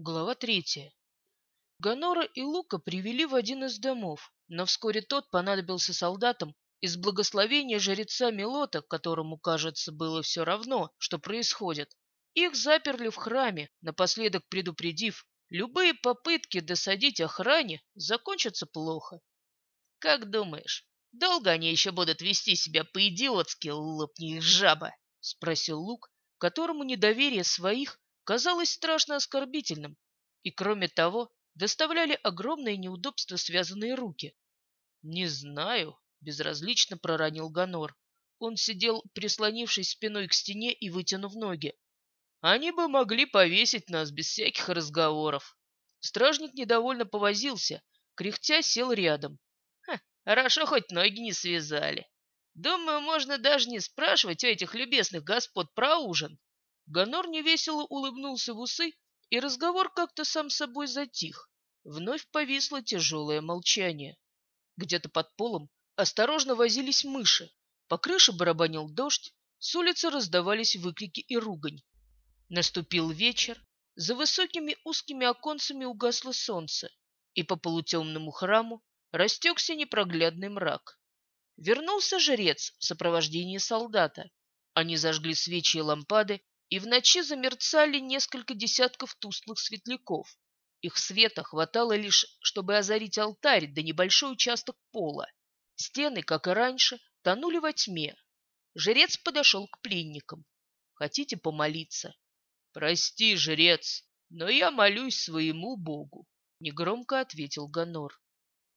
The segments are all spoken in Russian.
Глава третья. Гонора и Лука привели в один из домов, но вскоре тот понадобился солдатам из благословения жреца Мелота, которому, кажется, было все равно, что происходит. Их заперли в храме, напоследок предупредив, любые попытки досадить охране закончатся плохо. «Как думаешь, долго они еще будут вести себя по-идиотски, лопни их жаба?» — спросил Лук, которому недоверие своих казалось страшно оскорбительным, и, кроме того, доставляли огромные неудобства связанные руки. «Не знаю», — безразлично проронил Ганор. Он сидел, прислонившись спиной к стене и вытянув ноги. «Они бы могли повесить нас без всяких разговоров». Стражник недовольно повозился, кряхтя сел рядом. «Ха, хорошо, хоть ноги не связали. Думаю, можно даже не спрашивать у этих любезных господ про ужин. Гонор невесело улыбнулся в усы, и разговор как-то сам собой затих. Вновь повисло тяжелое молчание. Где-то под полом осторожно возились мыши. По крыше барабанил дождь, с улицы раздавались выкрики и ругань. Наступил вечер, за высокими узкими оконцами угасло солнце, и по полутемному храму растекся непроглядный мрак. Вернулся жрец в сопровождении солдата. Они зажгли свечи и лампады и в ночи замерцали несколько десятков тусклых светляков. Их света хватало лишь, чтобы озарить алтарь да небольшой участок пола. Стены, как и раньше, тонули во тьме. Жрец подошел к пленникам. «Хотите помолиться?» «Прости, жрец, но я молюсь своему богу», — негромко ответил Ганор.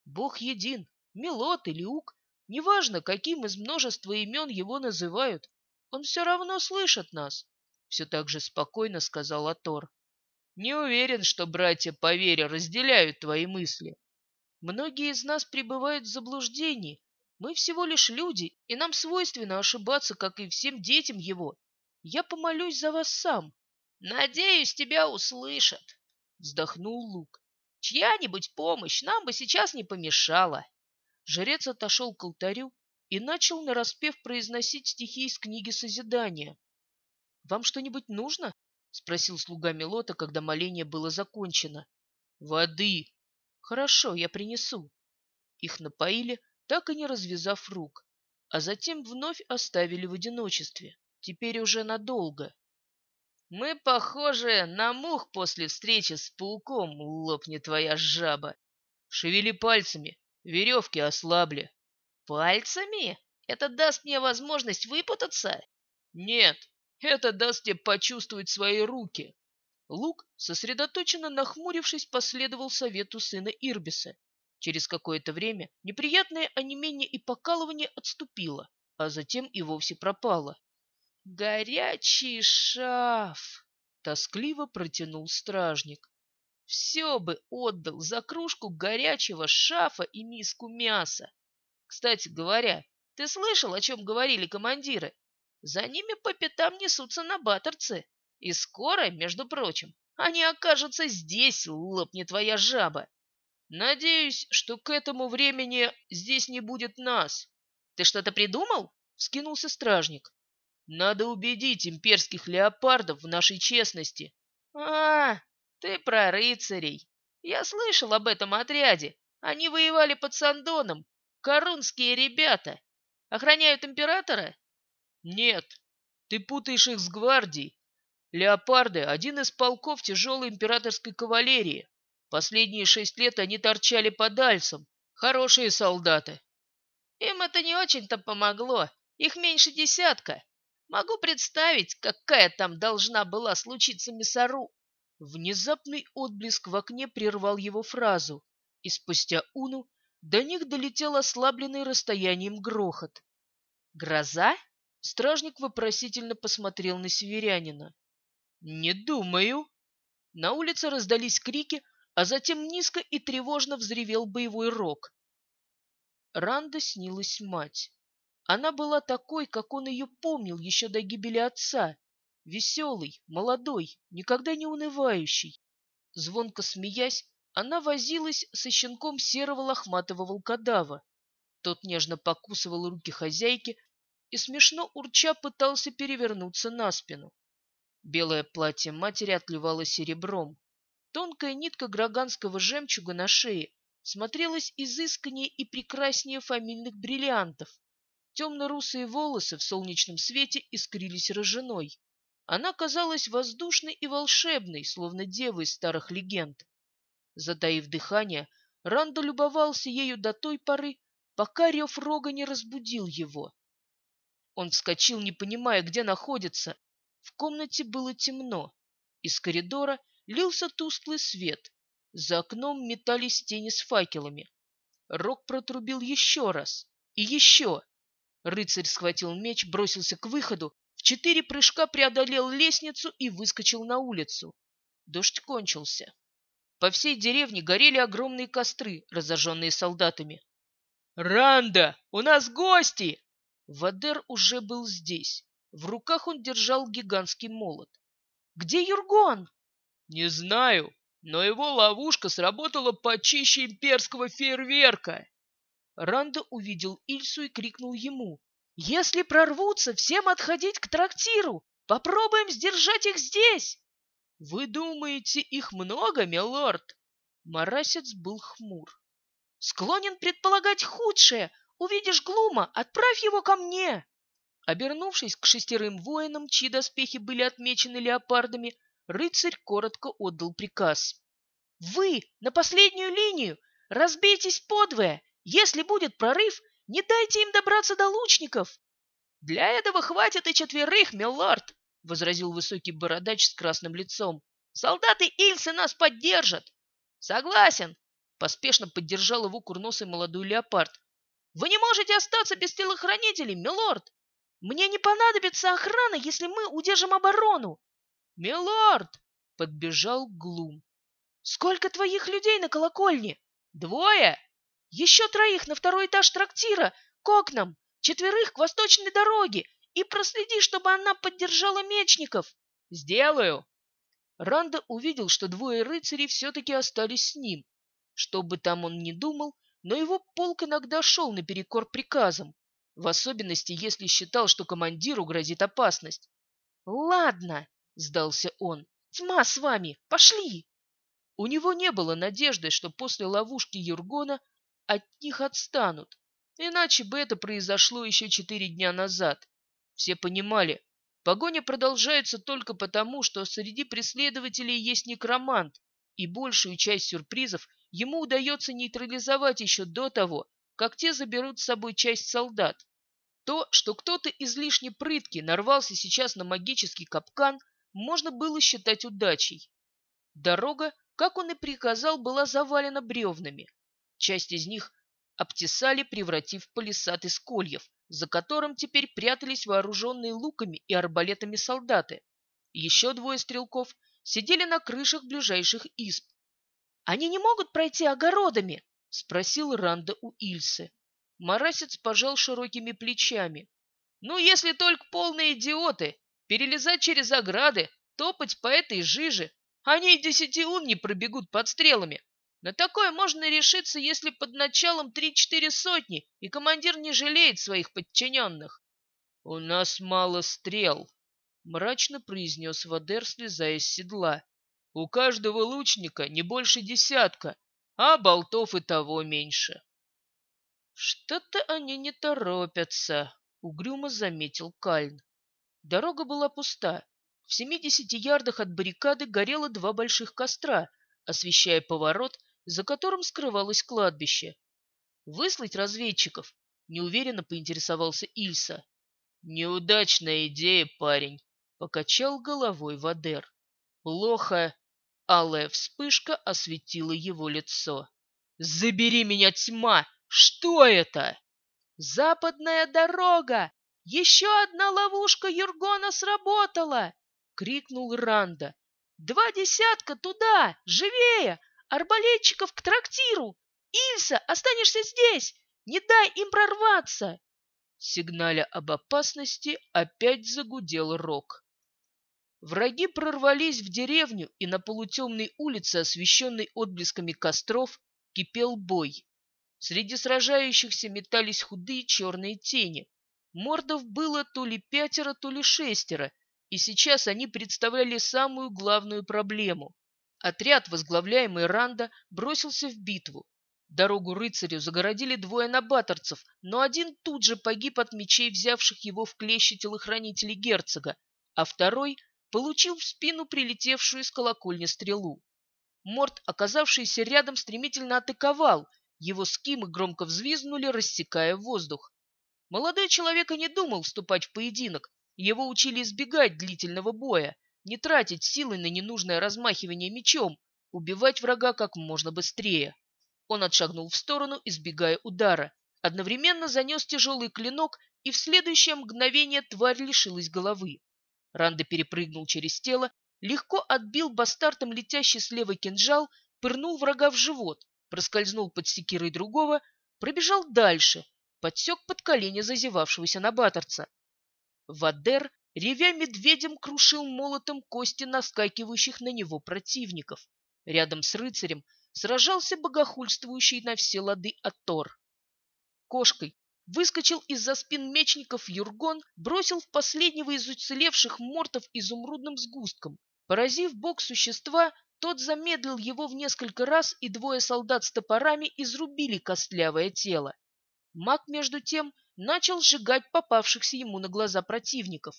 «Бог един, Мелот или Ук, неважно, каким из множества имен его называют, он все равно слышит нас все так же спокойно сказал Атор. Не уверен, что братья по вере разделяют твои мысли. Многие из нас пребывают в заблуждении. Мы всего лишь люди, и нам свойственно ошибаться, как и всем детям его. Я помолюсь за вас сам. Надеюсь, тебя услышат, вздохнул Лук. Чья-нибудь помощь нам бы сейчас не помешала. Жрец отошел к алтарю и начал нараспев произносить стихи из книги Созидания. «Вам что-нибудь нужно?» — спросил слуга Мелота, когда моление было закончено. «Воды!» «Хорошо, я принесу». Их напоили, так и не развязав рук, а затем вновь оставили в одиночестве, теперь уже надолго. «Мы похожи на мух после встречи с пауком, лопни твоя жаба!» «Шевели пальцами, веревки ослабли». «Пальцами? Это даст мне возможность выпутаться?» «Нет, это даст тебе почувствовать свои руки. Лук, сосредоточенно нахмурившись, последовал совету сына Ирбиса. Через какое-то время неприятное онемение и покалывание отступило, а затем и вовсе пропало. «Горячий шаф!» — тоскливо протянул стражник. «Все бы отдал за кружку горячего шафа и миску мяса. Кстати говоря, ты слышал, о чем говорили командиры? За ними по пятам несутся набаторцы. И скоро, между прочим, они окажутся здесь, лопнет твоя жаба. Надеюсь, что к этому времени здесь не будет нас. Ты что-то придумал? Скинулся стражник. Надо убедить имперских леопардов в нашей честности. А, ты про рыцарей. Я слышал об этом отряде. Они воевали под Сандоном. Корунские ребята. Охраняют императора? Нет, ты путаешь их с гвардией. Леопарды — один из полков тяжелой императорской кавалерии. Последние шесть лет они торчали под Альсом. Хорошие солдаты. Им это не очень-то помогло. Их меньше десятка. Могу представить, какая там должна была случиться мясору. Внезапный отблеск в окне прервал его фразу, и спустя уну до них долетел ослабленный расстоянием грохот. «Гроза?» Стражник вопросительно посмотрел на северянина. «Не думаю». На улице раздались крики, а затем низко и тревожно взревел боевой рог. Ранда снилась мать. Она была такой, как он ее помнил еще до гибели отца. Веселый, молодой, никогда не унывающий. Звонко смеясь, она возилась со щенком серого лохматого волкодава. Тот нежно покусывал руки хозяйки, и смешно урча пытался перевернуться на спину. Белое платье матери отливало серебром. Тонкая нитка граганского жемчуга на шее смотрелась изысканнее и прекраснее фамильных бриллиантов. Темно-русые волосы в солнечном свете искрились рыжиной. Она казалась воздушной и волшебной, словно дева из старых легенд. Затаив дыхание, Рандо любовался ею до той поры, пока рев рога не разбудил его. Он вскочил, не понимая, где находится. В комнате было темно. Из коридора лился тусклый свет. За окном метались тени с факелами. Рог протрубил еще раз. И еще. Рыцарь схватил меч, бросился к выходу, в четыре прыжка преодолел лестницу и выскочил на улицу. Дождь кончился. По всей деревне горели огромные костры, разожженные солдатами. «Ранда, у нас гости!» Вадер уже был здесь. В руках он держал гигантский молот. «Где Юргон?» «Не знаю, но его ловушка сработала почище имперского фейерверка!» Ранда увидел Ильсу и крикнул ему. «Если прорвутся, всем отходить к трактиру! Попробуем сдержать их здесь!» «Вы думаете, их много, милорд?» Марасец был хмур. «Склонен предполагать худшее. Увидишь Глума, отправь его ко мне!» Обернувшись к шестерым воинам, чьи доспехи были отмечены леопардами, рыцарь коротко отдал приказ. «Вы на последнюю линию! Разбейтесь подвое! Если будет прорыв, не дайте им добраться до лучников!» «Для этого хватит и четверых, милорд!» — возразил высокий бородач с красным лицом. «Солдаты Ильсы нас поддержат!» «Согласен!» — поспешно поддержал его курносый молодой леопард. «Вы не можете остаться без телохранителей, милорд! Мне не понадобится охрана, если мы удержим оборону!» «Милорд!» — подбежал Глум. «Сколько твоих людей на колокольне?» «Двое!» Еще троих на второй этаж трактира, к окнам, четверых к восточной дороге и проследи, чтобы она поддержала мечников. Сделаю. Ранда увидел, что двое рыцарей все-таки остались с ним. Что бы там он ни думал, но его полк иногда шел наперекор приказам, в особенности, если считал, что командиру грозит опасность. «Ладно», — сдался он, — «тьма с вами, пошли!» У него не было надежды, что после ловушки Юргона от них отстанут. Иначе бы это произошло еще четыре дня назад. Все понимали, погоня продолжается только потому, что среди преследователей есть некромант, и большую часть сюрпризов ему удается нейтрализовать еще до того, как те заберут с собой часть солдат. То, что кто-то излишне прыткий нарвался сейчас на магический капкан, можно было считать удачей. Дорога, как он и приказал, была завалена бревнами. Часть из них обтесали, превратив палисад из кольев, за которым теперь прятались вооруженные луками и арбалетами солдаты. Еще двое стрелков сидели на крышах ближайших изб. «Они не могут пройти огородами?» — спросил Ранда у Ильсы. Марасец пожал широкими плечами. «Ну, если только полные идиоты! Перелезать через ограды, топать по этой жиже! Они и десяти ун не пробегут под стрелами!» На такое можно решиться, если под началом три-четыре сотни, и командир не жалеет своих подчиненных. — У нас мало стрел, — мрачно произнес Вадер, слезая с седла. — У каждого лучника не больше десятка, а болтов и того меньше. — Что-то они не торопятся, — угрюмо заметил Кальн. Дорога была пуста. В семидесяти ярдах от баррикады горело два больших костра, освещая поворот — за которым скрывалось кладбище. Выслать разведчиков? Неуверенно поинтересовался Ильса. Неудачная идея, парень, покачал головой Вадер. Плохо. Алая вспышка осветила его лицо. Забери меня, тьма! Что это? Западная дорога! Еще одна ловушка Юргона сработала! крикнул Ранда. Два десятка туда! Живее! Арбалетчиков к трактиру! Ильса, останешься здесь! Не дай им прорваться!» Сигналя об опасности опять загудел рог. Враги прорвались в деревню, и на полутемной улице, освещенной отблесками костров, кипел бой. Среди сражающихся метались худые черные тени. Мордов было то ли пятеро, то ли шестеро, и сейчас они представляли самую главную проблему. Отряд, возглавляемый Ранда, бросился в битву. Дорогу рыцарю загородили двое набаторцев, но один тут же погиб от мечей, взявших его в клещи телохранителей герцога, а второй получил в спину прилетевшую из колокольни стрелу. Морт, оказавшийся рядом, стремительно атаковал. Его скимы громко взвизгнули, рассекая воздух. Молодой человек и не думал вступать в поединок. Его учили избегать длительного боя, не тратить силы на ненужное размахивание мечом, убивать врага как можно быстрее. Он отшагнул в сторону, избегая удара. Одновременно занес тяжелый клинок, и в следующее мгновение тварь лишилась головы. Ранда перепрыгнул через тело легко отбил бастартом летящий слева кинжал, пырнул врага в живот, проскользнул под секирой другого, пробежал дальше, подсек под колени зазевавшегося набаторца. Вадер, ревя медведем, крушил молотом кости наскакивающих на него противников. Рядом с рыцарем сражался богохульствующий на все лады Атор. Кошкой выскочил из-за спин мечников Юргон, бросил в последнего из уцелевших мортов изумрудным сгустком, Поразив бок существа, тот замедлил его в несколько раз, и двое солдат с топорами изрубили костлявое тело. Маг, между тем, начал сжигать попавшихся ему на глаза противников.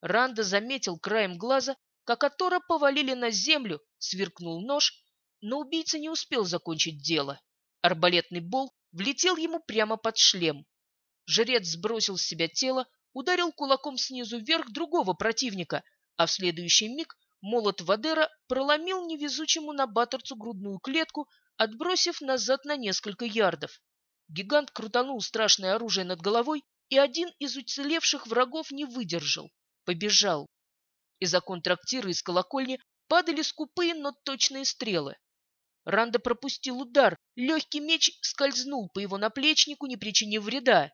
Ранда заметил краем глаза, как Атора повалили на землю, сверкнул нож, но убийца не успел закончить дело. Арбалетный бол влетел ему прямо под шлем. Жрец сбросил с себя тело, ударил кулаком снизу вверх другого противника, а в следующий миг Молот Вадера проломил невезучему набаторцу грудную клетку, отбросив назад на несколько ярдов. Гигант крутанул страшное оружие над головой, и один из уцелевших врагов не выдержал. Побежал. Из окон трактира из колокольни падали скупые, но точные стрелы. Ранда пропустил удар. Легкий меч скользнул по его наплечнику, не причинив вреда.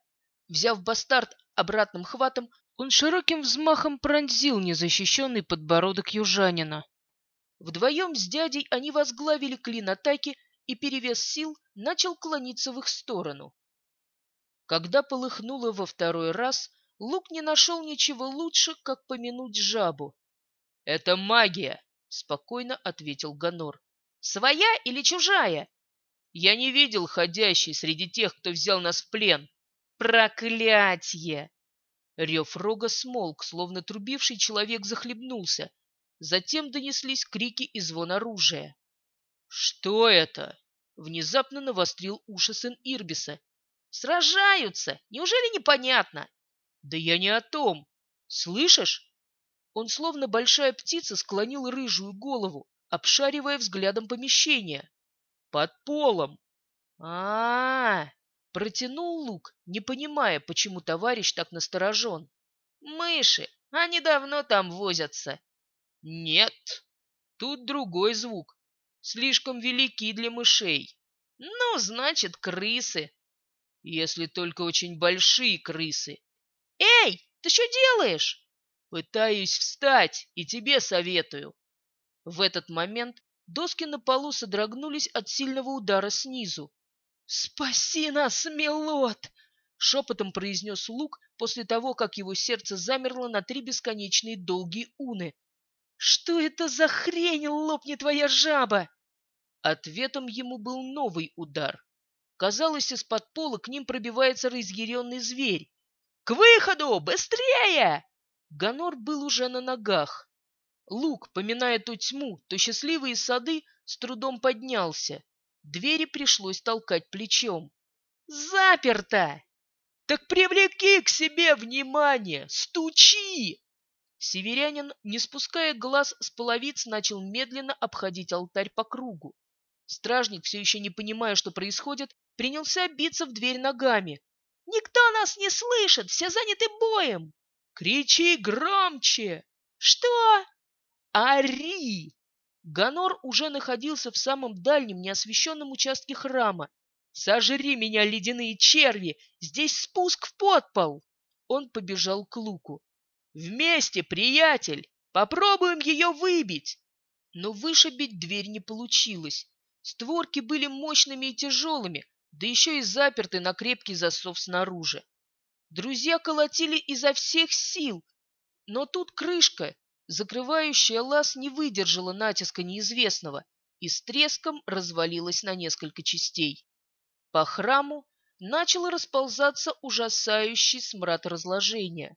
Взяв бастард обратным хватом, он широким взмахом пронзил незащищенный подбородок южанина. Вдвоем с дядей они возглавили клин атаки, и перевес сил начал клониться в их сторону. Когда полыхнуло во второй раз, Лук не нашел ничего лучше, как помянуть жабу. — Это магия! — спокойно ответил Ганор. — Своя или чужая? — Я не видел ходящей среди тех, кто взял нас в плен. — Проклятье! Рев рога смолк, словно трубивший человек захлебнулся. Затем донеслись крики и звон оружия. «Что это?» — внезапно навострил уши сын Ирбиса. «Сражаются! Неужели непонятно?» «Да я не о том! Слышишь?» Он, словно большая птица, склонил рыжую голову, обшаривая взглядом помещение. «Под полом!» а, -а, -а Протянул лук, не понимая, почему товарищ так насторожен. «Мыши! Они давно там возятся!» «Нет, тут другой звук. Слишком велики для мышей. Ну, значит, крысы. Если только очень большие крысы. Эй, ты что делаешь? Пытаюсь встать и тебе советую. В этот момент доски на полу содрогнулись от сильного удара снизу. «Спаси нас, Мелот!» — шепотом произнес Лук после того, как его сердце замерло на три бесконечные долгие уны. «Что это за хрень, лопни твоя жаба?» Ответом ему был новый удар. Казалось, из-под пола к ним пробивается разъяренный зверь. «К выходу! Быстрее!» Ганор был уже на ногах. Лук, поминая то тьму, то счастливые сады, с трудом поднялся. Двери пришлось толкать плечом. «Заперто!» «Так привлеки к себе внимание! Стучи!» Северянин, не спуская глаз с половиц, начал медленно обходить алтарь по кругу. Стражник, все еще не понимая, что происходит, принялся биться в дверь ногами. «Никто нас не слышит! Все заняты боем!» «Кричи громче!» «Что?» «Ори!» Ганор уже находился в самом дальнем неосвещенном участке храма. «Сожри меня, ледяные черви! Здесь спуск в подпол!» Он побежал к луку. «Вместе, приятель! Попробуем ее выбить!» Но вышибить дверь не получилось. Створки были мощными и тяжелыми, да еще и заперты на крепкий засов снаружи. Друзья колотили изо всех сил, но тут крышка, Закрывающая лаз не выдержала натиска неизвестного и с треском развалилась на несколько частей. По храму начал расползаться ужасающий смрад разложения.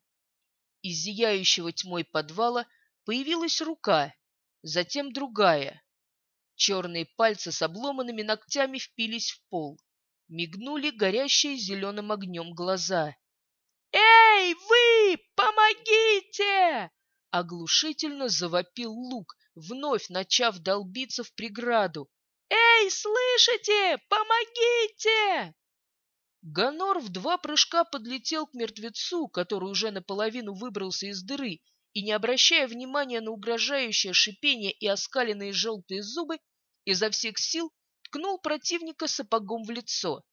Из зияющего тьмой подвала появилась рука, затем другая. Черные пальцы с обломанными ногтями впились в пол. Мигнули горящие зеленым огнем глаза. «Эй, вы! Помогите!» Оглушительно завопил лук, вновь начав долбиться в преграду. «Эй, слышите? Помогите!» Ганор в два прыжка подлетел к мертвецу, который уже наполовину выбрался из дыры, и, не обращая внимания на угрожающее шипение и оскаленные желтые зубы, изо всех сил ткнул противника сапогом в лицо.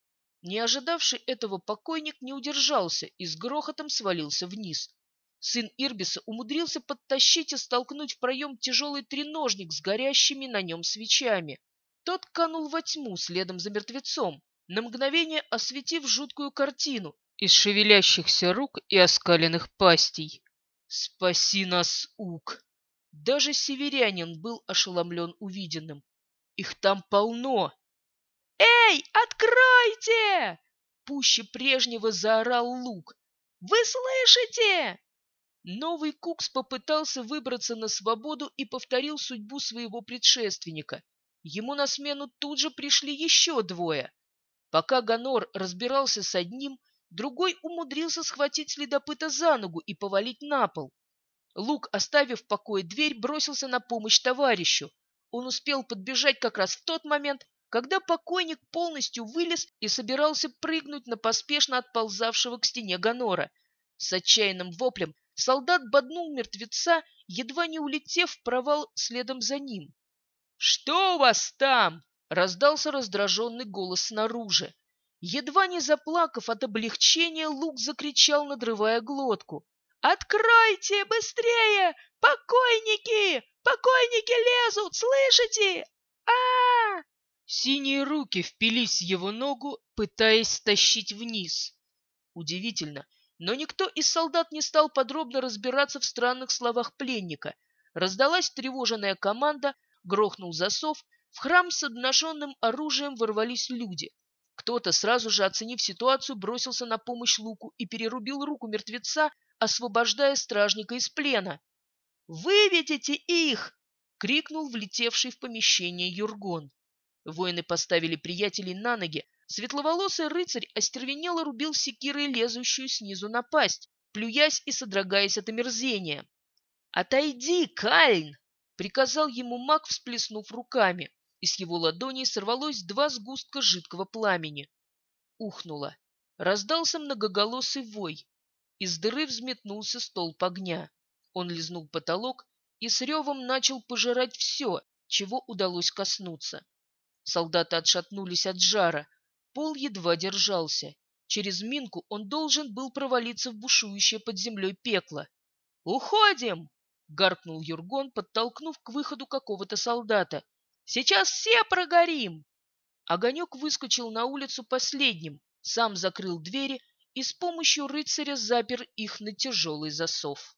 Не ожидавший этого покойник не удержался и с грохотом свалился вниз. Сын Ирбиса умудрился подтащить и столкнуть в проем тяжелый треножник с горящими на нем свечами. Тот канул во тьму следом за мертвецом, на мгновение осветив жуткую картину из шевелящихся рук и оскаленных пастей. «Спаси нас, Ук!» Даже северянин был ошеломлен увиденным. «Их там полно!» «Эй, откройте!» Пуще прежнего заорал Лук. «Вы слышите?» Новый Кукс попытался выбраться на свободу и повторил судьбу своего предшественника. Ему на смену тут же пришли еще двое. Пока Ганор разбирался с одним, другой умудрился схватить следопыта за ногу и повалить на пол. Лук, оставив в покое дверь, бросился на помощь товарищу. Он успел подбежать как раз в тот момент, когда покойник полностью вылез и собирался прыгнуть на поспешно отползавшего к стене Ганора. С отчаянным воплем солдат боднул мертвеца, едва не улетев в провал следом за ним. «Что у вас там?» Раздался раздраженный голос снаружи. Едва не заплакав от облегчения, Лук закричал, надрывая глотку. «Откройте! Быстрее! Покойники! Покойники лезут! Слышите? а, -а, Синие руки впились в его ногу, пытаясь стащить вниз. Удивительно, но никто из солдат не стал подробно разбираться в странных словах пленника. Раздалась тревоженная команда, грохнул засов, в храм с обнаженным оружием ворвались люди. Кто-то, сразу же оценив ситуацию, бросился на помощь Луку и перерубил руку мертвеца, освобождая стражника из плена. «Выведите их!» — крикнул влетевший в помещение Юргон. Воины поставили приятелей на ноги. Светловолосый рыцарь остервенело рубил секирой лезущую снизу на пасть, плюясь и содрогаясь от омерзения. «Отойди, Кальн!» — приказал ему маг, всплеснув руками и с его ладоней сорвалось два сгустка жидкого пламени. Ухнуло. Раздался многоголосый вой. Из дыры взметнулся столб огня. Он лизнул потолок и с ревом начал пожирать все, чего удалось коснуться. Солдаты отшатнулись от жара. Пол едва держался. Через минку он должен был провалиться в бушующее под землей пекло. «Уходим!» — гаркнул Юргон, подтолкнув к выходу какого-то солдата. Сейчас все прогорим!» Огонек выскочил на улицу последним, сам закрыл двери и с помощью рыцаря запер их на тяжелый засов.